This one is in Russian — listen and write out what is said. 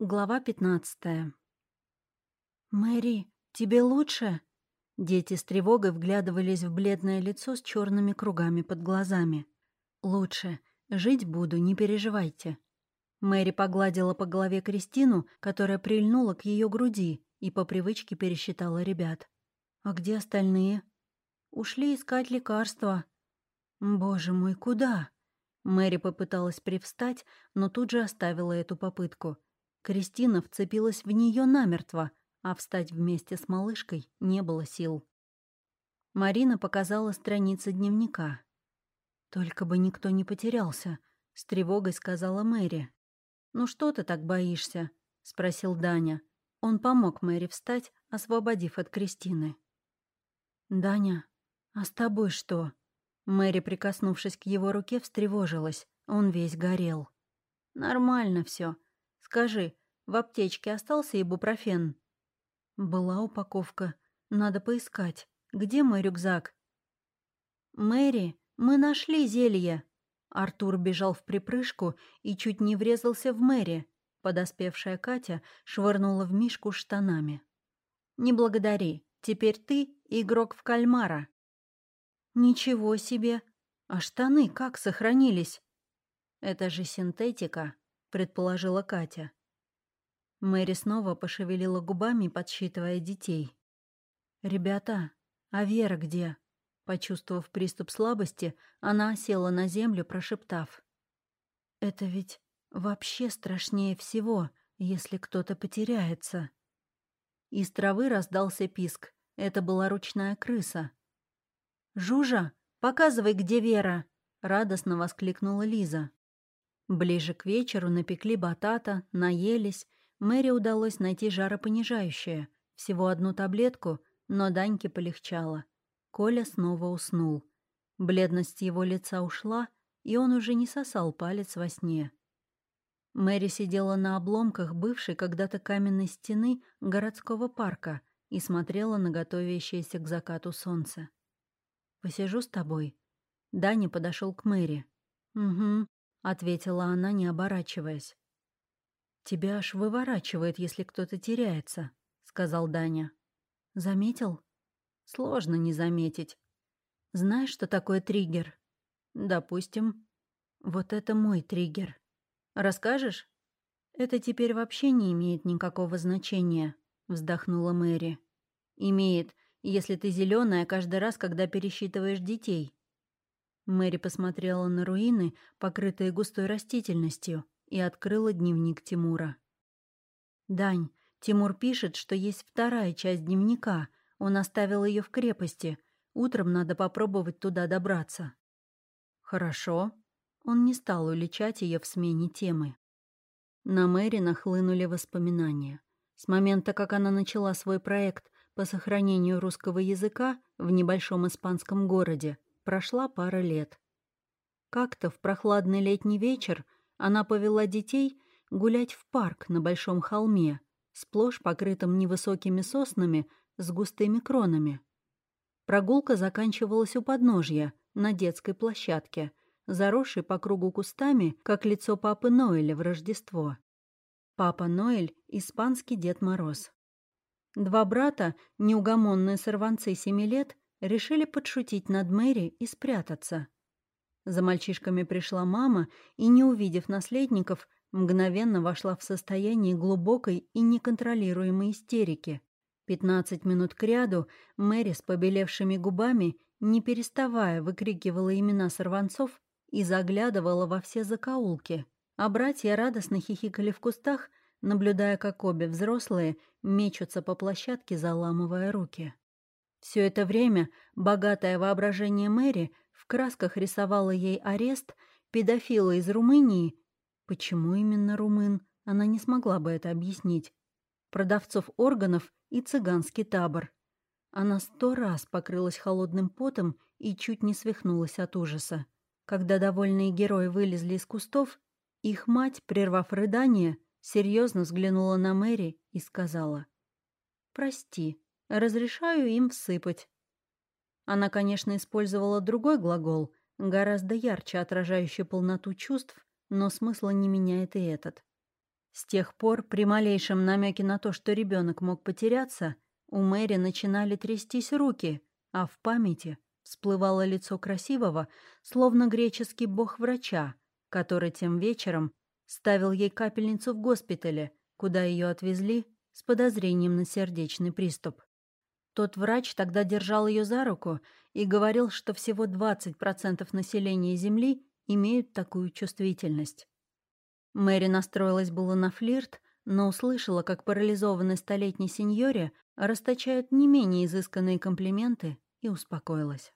Глава пятнадцатая. «Мэри, тебе лучше?» Дети с тревогой вглядывались в бледное лицо с черными кругами под глазами. «Лучше. Жить буду, не переживайте». Мэри погладила по голове Кристину, которая прильнула к ее груди и по привычке пересчитала ребят. «А где остальные?» «Ушли искать лекарства». «Боже мой, куда?» Мэри попыталась привстать, но тут же оставила эту попытку. Кристина вцепилась в нее намертво, а встать вместе с малышкой не было сил. Марина показала страницы дневника. «Только бы никто не потерялся», — с тревогой сказала Мэри. «Ну что ты так боишься?» — спросил Даня. Он помог Мэри встать, освободив от Кристины. «Даня, а с тобой что?» Мэри, прикоснувшись к его руке, встревожилась. Он весь горел. «Нормально все. Скажи, в аптечке остался ибупрофен?» «Была упаковка. Надо поискать. Где мой рюкзак?» «Мэри, мы нашли зелье!» Артур бежал в припрыжку и чуть не врезался в Мэри. Подоспевшая Катя швырнула в Мишку штанами. «Не благодари. Теперь ты игрок в кальмара». «Ничего себе! А штаны как сохранились?» «Это же синтетика», — предположила Катя. Мэри снова пошевелила губами, подсчитывая детей. «Ребята, а Вера где?» Почувствовав приступ слабости, она села на землю, прошептав. «Это ведь вообще страшнее всего, если кто-то потеряется». Из травы раздался писк. Это была ручная крыса. «Жужа, показывай, где Вера!» — радостно воскликнула Лиза. Ближе к вечеру напекли батата, наелись. Мэри удалось найти жаропонижающее. Всего одну таблетку, но Даньке полегчало. Коля снова уснул. Бледность его лица ушла, и он уже не сосал палец во сне. Мэри сидела на обломках бывшей когда-то каменной стены городского парка и смотрела на готовящееся к закату солнце. «Посижу с тобой». Даня подошел к Мэри. «Угу», — ответила она, не оборачиваясь. «Тебя аж выворачивает, если кто-то теряется», — сказал Даня. «Заметил?» Сложно не заметить. Знаешь, что такое триггер? Допустим. Вот это мой триггер. Расскажешь? Это теперь вообще не имеет никакого значения, вздохнула Мэри. Имеет, если ты зеленая каждый раз, когда пересчитываешь детей. Мэри посмотрела на руины, покрытые густой растительностью, и открыла дневник Тимура. «Дань, Тимур пишет, что есть вторая часть дневника, он оставил ее в крепости. Утром надо попробовать туда добраться. Хорошо. Он не стал уличать ее в смене темы. На Мэри нахлынули воспоминания. С момента, как она начала свой проект по сохранению русского языка в небольшом испанском городе, прошла пара лет. Как-то в прохладный летний вечер она повела детей гулять в парк на большом холме, сплошь покрытым невысокими соснами с густыми кронами. Прогулка заканчивалась у подножья, на детской площадке, заросшей по кругу кустами, как лицо папы Ноэля в Рождество. Папа Ноэль — испанский Дед Мороз. Два брата, неугомонные сорванцы семи лет, решили подшутить над Мэри и спрятаться. За мальчишками пришла мама и, не увидев наследников, мгновенно вошла в состояние глубокой и неконтролируемой истерики. Пятнадцать минут кряду Мэри с побелевшими губами, не переставая, выкрикивала имена сорванцов и заглядывала во все закоулки, а братья радостно хихикали в кустах, наблюдая, как обе взрослые мечутся по площадке, заламывая руки. Все это время богатое воображение Мэри в красках рисовало ей арест педофила из Румынии. Почему именно румын, она не смогла бы это объяснить продавцов органов и цыганский табор. Она сто раз покрылась холодным потом и чуть не свихнулась от ужаса. Когда довольные герои вылезли из кустов, их мать, прервав рыдание, серьезно взглянула на Мэри и сказала «Прости, разрешаю им всыпать». Она, конечно, использовала другой глагол, гораздо ярче отражающий полноту чувств, но смысла не меняет и этот. С тех пор, при малейшем намеке на то, что ребенок мог потеряться, у Мэри начинали трястись руки, а в памяти всплывало лицо красивого, словно греческий бог врача, который тем вечером ставил ей капельницу в госпитале, куда ее отвезли с подозрением на сердечный приступ. Тот врач тогда держал ее за руку и говорил, что всего 20% населения Земли имеют такую чувствительность. Мэри настроилась было на флирт, но услышала, как парализованной столетней сеньоре расточают не менее изысканные комплименты и успокоилась.